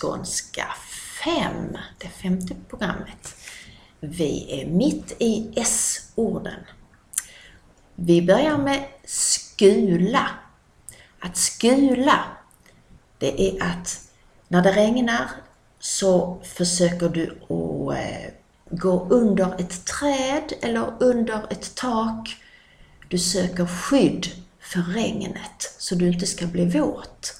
Skånska 5, det femte programmet. Vi är mitt i S-orden. Vi börjar med skula. Att skula, det är att när det regnar så försöker du att eh, gå under ett träd eller under ett tak. Du söker skydd för regnet så du inte ska bli våt.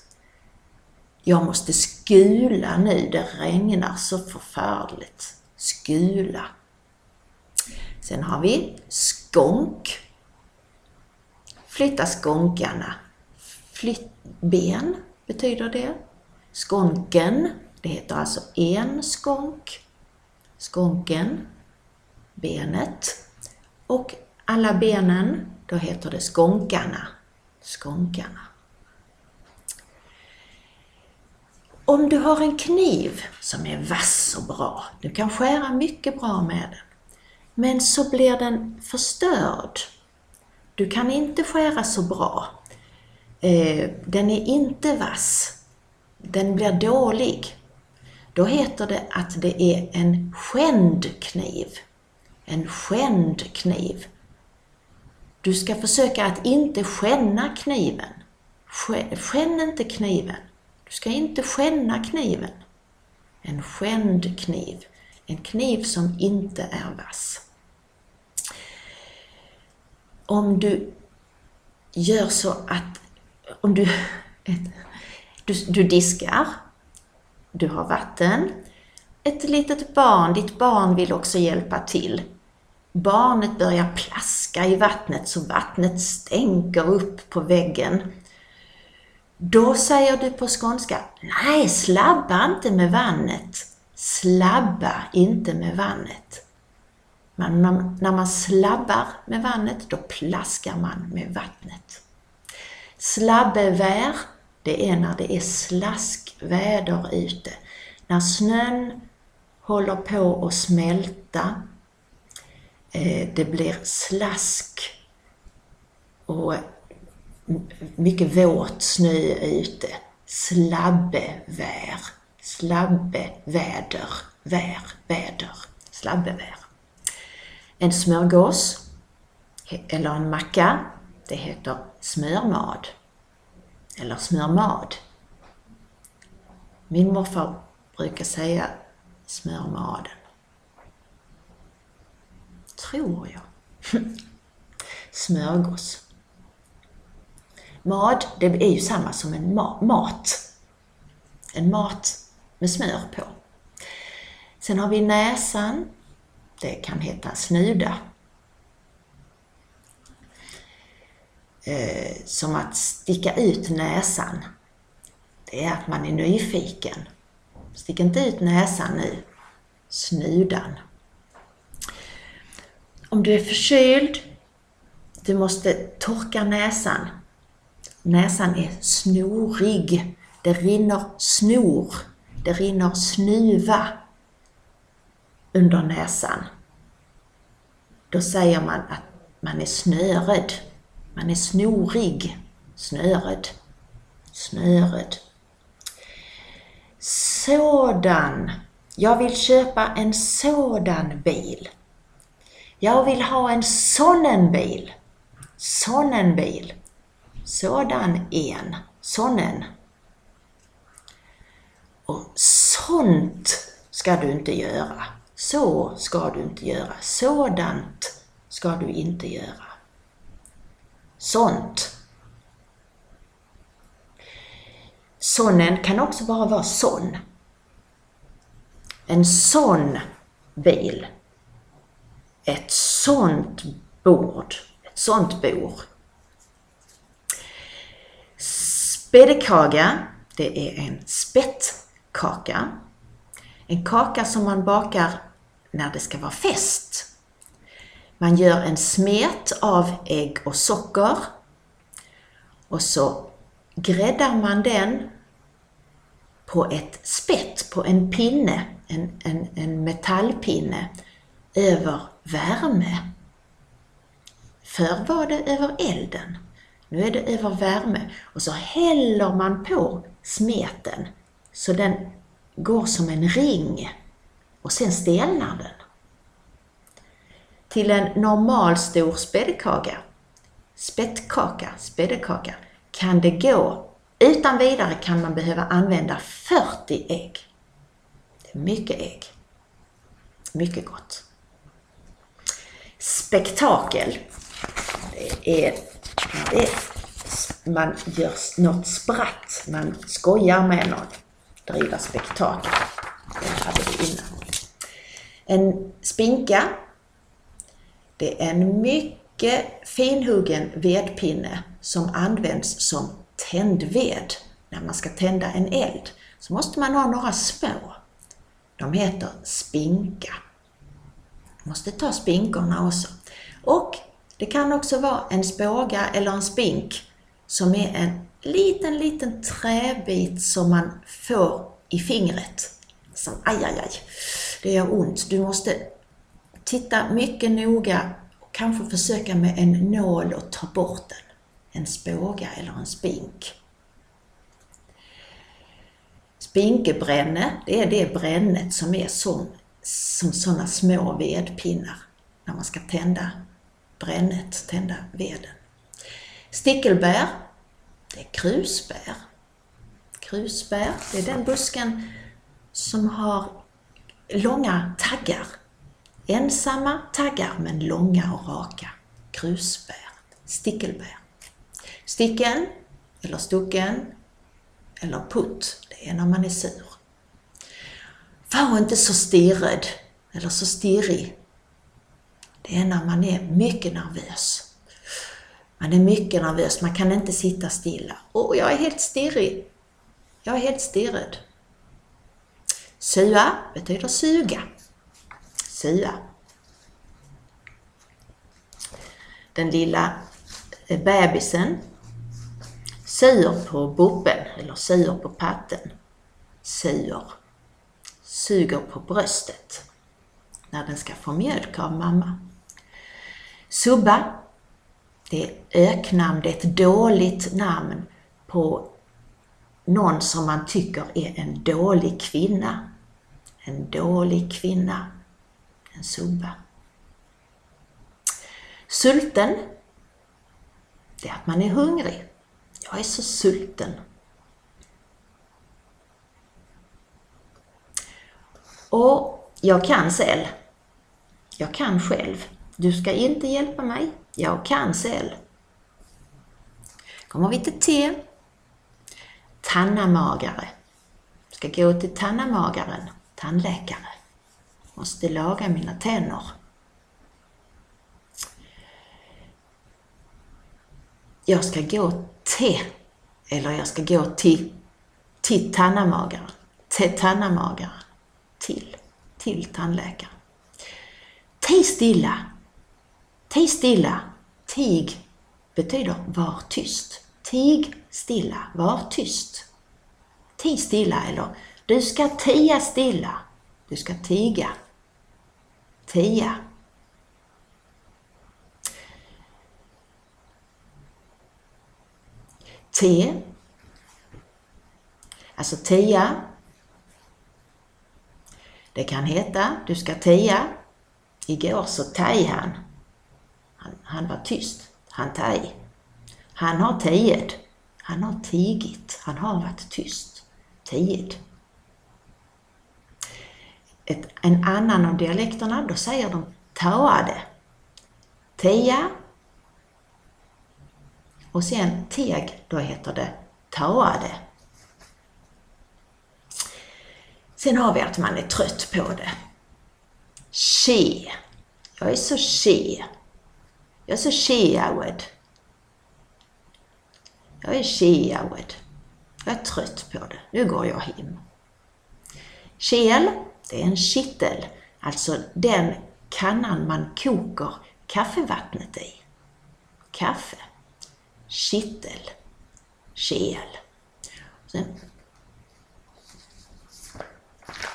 Jag måste skula nu, det regnar så förfärligt. Skula. Sen har vi skånk. Flytta skånkarna. Flytt, ben betyder det. Skånken, det heter alltså en skånk. Skånken, benet. Och alla benen, då heter det skånkarna. Skånkarna. Om du har en kniv som är vass och bra, du kan skära mycket bra med den, men så blir den förstörd. Du kan inte skära så bra. Eh, den är inte vass. Den blir dålig. Då heter det att det är en skänd kniv. En skänd kniv. Du ska försöka att inte skänna kniven. Skänn inte kniven. Du ska inte skänna kniven. En skänd kniv. En kniv som inte är vass. Om du gör så att om du, du, du diskar, du har vatten, ett litet barn, ditt barn vill också hjälpa till. Barnet börjar plaska i vattnet så vattnet stänker upp på väggen. Då säger du på skånska, nej slabba inte med vannet. Slabba inte med vannet. Men när man slabbar med vannet, då plaskar man med vattnet. Slabbevär, det är när det är slaskväder ute. När snön håller på att smälta, eh, det blir slask och mycket våt snö ute. Slabbevär. Slabbeväder. Vär. Väder. Slabbevär. En smörgås eller en macka, det heter smörmad. Eller smörmad. Min morfar brukar säga smörmaden. Tror jag. Smörgås. Mad, det är ju samma som en ma mat. En mat med smör på. Sen har vi näsan. Det kan heta snuda. Eh, som att sticka ut näsan. Det är att man är nyfiken. Stick inte ut näsan nu. Snudan. Om du är förkyld, du måste torka näsan Näsan är snorig. Det rinner snor. Det rinner snuva under näsan. Då säger man att man är snöred. Man är snorig. Snöred. Snöred. Sådan. Jag vill köpa en sådan bil. Jag vill ha en sån bil. Sån bil. Sådan en, sonen. Och sånt ska du inte göra. Så ska du inte göra. Sådant ska du inte göra. Sånt. Sonen kan också bara vara sån. En sån bil. Ett sånt bord. Ett sånt bord. Spädekaga, det är en spettkaka. En kaka som man bakar när det ska vara fest. Man gör en smet av ägg och socker och så gräddar man den på ett spett, på en pinne, en, en, en metallpinne, över värme. Förr var det över elden. Nu är det över värme och så häller man på smeten så den går som en ring och sen stelnar den. Till en normalstor späddkaka, spettkaka, späddkaka, kan det gå, utan vidare kan man behöva använda 40 ägg. Det är mycket ägg. Mycket gott. Spektakel. Det är man gör något spratt, man skojar med någon, driver spektakel. Det hade vi innan. En spinka, det är en mycket finhuggen vedpinne som används som tändved. När man ska tända en eld så måste man ha några små. De heter spinka. Man måste ta spinkorna också. Och det kan också vara en spåga eller en spink som är en liten, liten träbit som man får i fingret. Som aj, aj, aj, det gör ont. Du måste titta mycket noga och kanske försöka med en nål och ta bort den. En spåga eller en spink. Spinkebränne, det är det brännet som är som, som sådana små vedpinnar när man ska tända brännet, tända veden. Stickelbär, det är krusbär. Krusbär, det är den busken som har långa taggar. Ensamma taggar men långa och raka. Krusbär, stickelbär. Sticken, eller stucken, eller putt, det är när man är sur. Var inte så stirrad, eller så stirrig. Det är när man är mycket nervös. Man är mycket nervös, man kan inte sitta stilla. Och jag är helt stirrig. Jag är helt stirrad. Sua betyder suga. Sua. Den lilla eh, bebisen sur på boppen eller sur på patten. Sur. Suger på bröstet när den ska få mjölk av mamma. Subba det är öknamn, det är ett dåligt namn på någon som man tycker är en dålig kvinna. En dålig kvinna. En subba. Sulten, det är att man är hungrig. Jag är så sulten. Och jag kan själv. Jag kan själv. Du ska inte hjälpa mig. Jag kan själv. Kommer vi till T. Tannamagare. Ska gå till tannamagaren, tandläkare. Måste laga mina tänder. Jag ska gå till, eller jag ska gå till, till tannamagaren. Till tannamagaren. Till, till tandläkaren. Tig stilla. Tig stilla. Tig betyder var tyst. Tig stilla, var tyst. Tig stilla eller du ska tia stilla. Du ska tiga. Tia. Te. Alltså tia. Det kan heta du ska tia. Igår så tej han. Han, var tyst. Han tej. Han har tiet. Han har tigit. Han har varit tyst. Tiet. Ett, en annan av dialekterna, då säger de taade. Tia. Och sen teg, då heter det taade. Sen har vi att man är trött på det. She. Jag är så she. Jag är så. Jag är sheawed. Jag är trött på det. Nu går jag hem. Kel, det är en kittel, alltså den kannan man kokar kaffevattnet i. Kaffe. Kittel. Kel. Sen,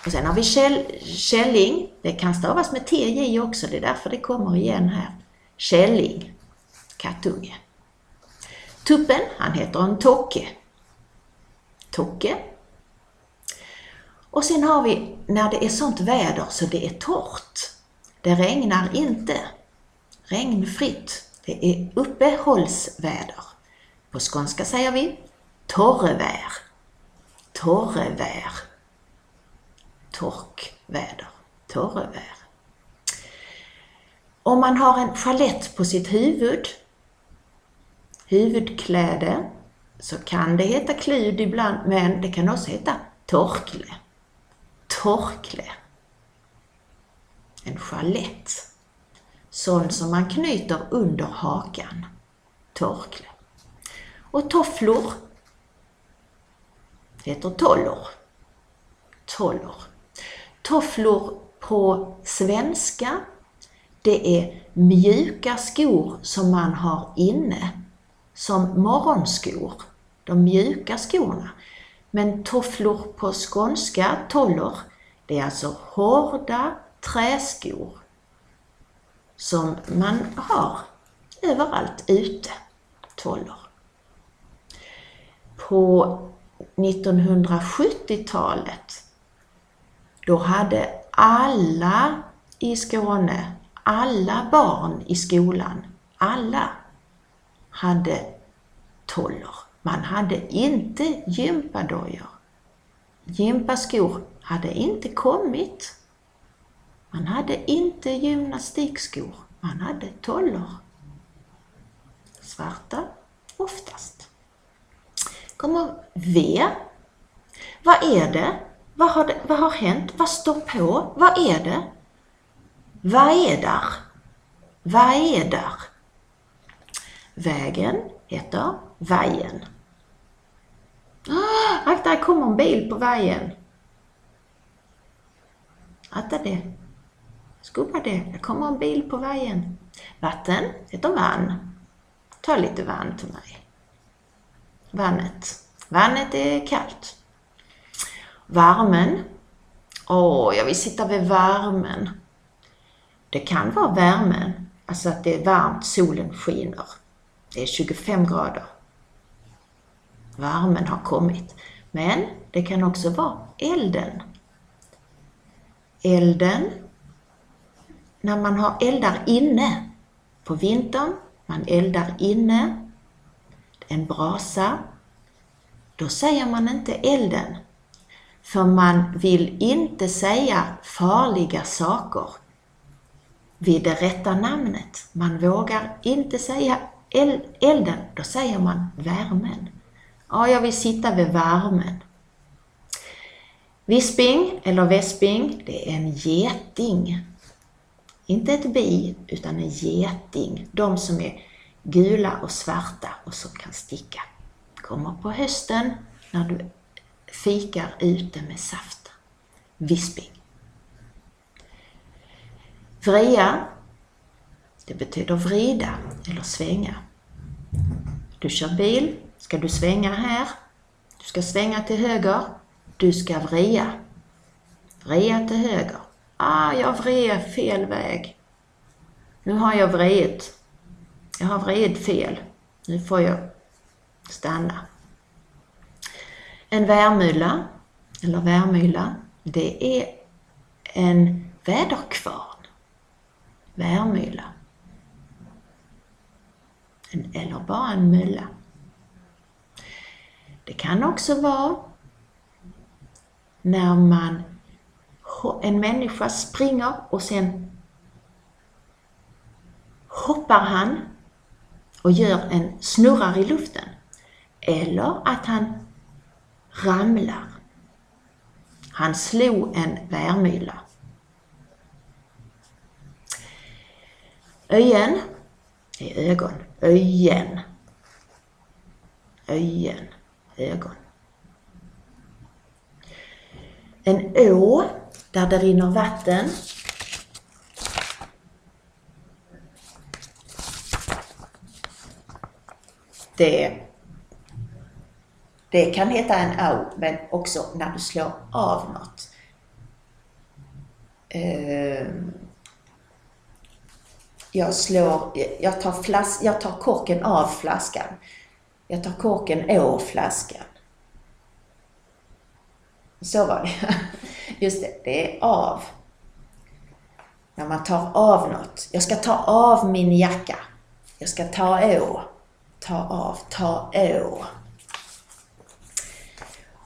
och sen har vi käll, källing. Det kan stavas med TJ också, det är därför det kommer igen här. Källing, kattunge. Tuppen, han heter en Tocke. Tocke. Och sen har vi när det är sånt väder så det är torrt. Det regnar inte. Regnfritt. Det är uppehållsväder. På skånska säger vi torrevär. Torrevär. Torkväder. Torrevär. Om man har en chalett på sitt huvud, huvudkläde, så kan det heta klud ibland, men det kan också heta torkle. Torkle. En chalett. Sån som man knyter under hakan. Torkle. Och tofflor heter tollor. Tollor. Tofflor på svenska, det är mjuka skor som man har inne, som morgonskor. De mjuka skorna. Men tofflor på skånska, tollor, det är alltså hårda träskor som man har överallt ute. Tollor. På 1970-talet, då hade alla i Skåne, alla barn i skolan, alla hade toller. Man hade inte gympadojor. Gympaskor hade inte kommit. Man hade inte gymnastikskor. Man hade toller. Svarta oftast. Kommer V. Vad är det? Vad har, det, vad har hänt? Vad står på? Vad är det? Vad är där? Vad är där? Vägen heter Vajen. Ah, akta, det kommer en bil på vägen. Akta det. Skubba det, det kommer en bil på vägen. Vatten heter vann. Ta lite vann till mig. Vannet. Vannet är kallt. Värmen. Åh, jag vill sitta vid värmen. Det kan vara värmen, alltså att det är varmt, solen skiner. Det är 25 grader. Värmen har kommit. Men det kan också vara elden. Elden, när man har eldar inne på vintern, man eldar inne, en brasa, då säger man inte elden. För man vill inte säga farliga saker vid det rätta namnet. Man vågar inte säga elden, då säger man värmen. Ja, jag vill sitta vid värmen. Visping eller vesping, det är en geting. Inte ett bi, utan en geting. De som är gula och svarta och som kan sticka. Kommer på hösten när du fikar ute med saft. Visping. Vria, det betyder vrida eller svänga. Du kör bil, ska du svänga här, du ska svänga till höger, du ska vria. Vria till höger. Ah, jag vred fel väg. Nu har jag vridit. Jag har vridit fel. Nu får jag stanna. En värmylla, eller värmylla, det är en väderkvarn. Värmylla. En, eller bara en mylla. Det kan också vara när man, en människa springer och sen hoppar han och gör en snurrar i luften. Eller att han ramlar. Han slog en värmylla. Öjen är ögon. Öjen. Öjen, ögon. En å där det rinner vatten. Det, det kan heta en å, men också när du slår av något. Ehm, jag slår, jag tar, flas, jag tar korken av flaskan. Jag tar korken å flaskan. Så var det. Just det, det är av. När man tar av något. Jag ska ta av min jacka. Jag ska ta å. Ta av, ta å.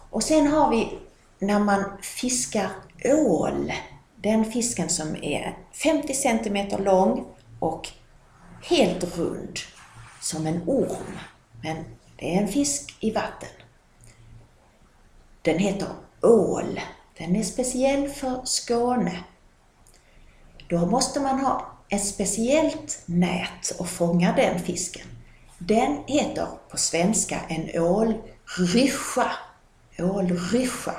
Och sen har vi när man fiskar ål. Den fisken som är 50 cm lång och helt rund som en orm. Men det är en fisk i vatten. Den heter ål. Den är speciell för Skåne. Då måste man ha ett speciellt nät och fånga den fisken. Den heter på svenska en ålryscha. Ålryscha.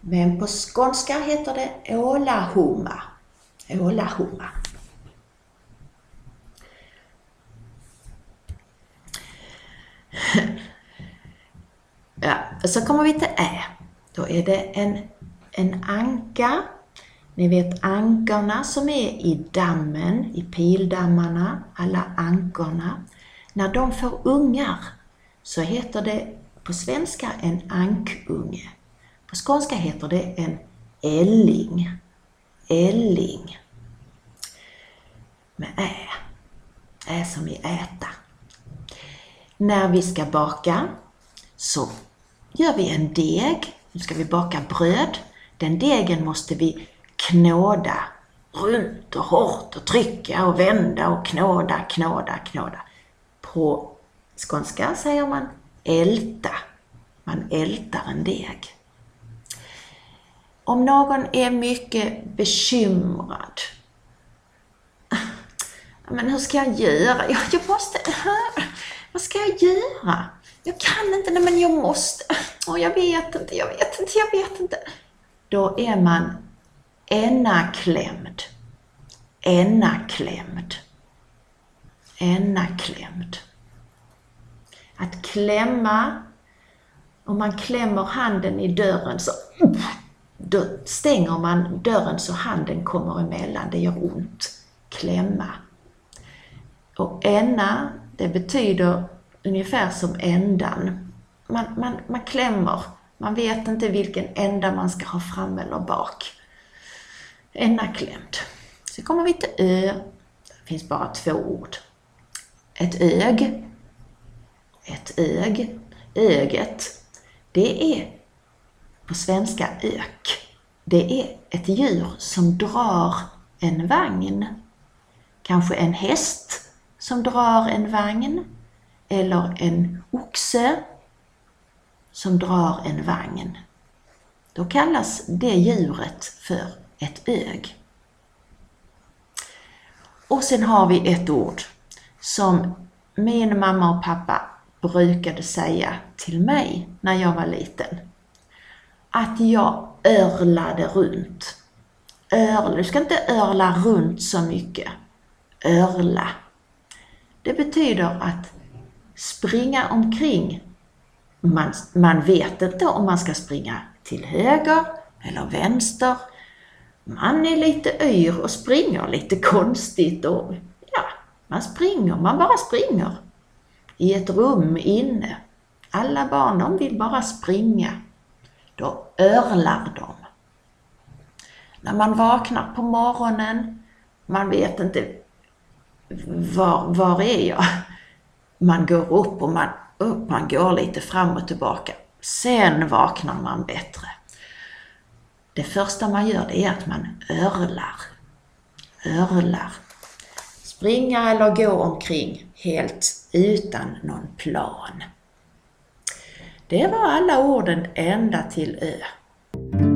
Men på skånska heter det ålahumma. Ålahumma. Ja, så kommer vi till Ä. Då är det en, en anka. Ni vet ankorna som är i dammen, i pildammarna, alla ankorna. När de får ungar så heter det på svenska en ankunge. På skånska heter det en älling. Älling. Med ä. Ä som i äta. När vi ska baka så gör vi en deg. Nu ska vi baka bröd. Den degen måste vi knåda runt och hårt och trycka och vända och knåda, knåda, knåda. På skånska säger man älta. Man ältar en deg. Om någon är mycket bekymrad. Men hur ska jag göra? Jag, måste... Vad ska jag göra? Jag kan inte, nej men jag måste. Och jag vet inte, jag vet inte, jag vet inte. Då är man enaklämd. Enaklämd. Enaklämd. Att klämma, om man klämmer handen i dörren så då stänger man dörren så handen kommer emellan. Det gör ont. Klämma. Och enna, det betyder ungefär som ändan. Man, man, man klämmer. Man vet inte vilken ända man ska ha fram eller bak. Ända-klämd. Så kommer vi till ö. Det finns bara två ord. Ett ög. Ett ög. Öget. Det är på svenska ök. Det är ett djur som drar en vagn. Kanske en häst som drar en vagn eller en oxe som drar en vagn. Då kallas det djuret för ett ög. Och sen har vi ett ord som min mamma och pappa brukade säga till mig när jag var liten. Att jag örlade runt. Örla, du ska inte örla runt så mycket. Örla. Det betyder att springa omkring. Man, man vet inte om man ska springa till höger eller vänster. Man är lite yr och springer lite konstigt och ja, man springer, man bara springer. I ett rum inne. Alla barn de vill bara springa. Då örlar de. När man vaknar på morgonen, man vet inte var, var är jag? man går upp och man, upp, man går lite fram och tillbaka. Sen vaknar man bättre. Det första man gör det är att man örlar. Örlar. Springa eller gå omkring helt utan någon plan. Det var alla orden ända till Ö.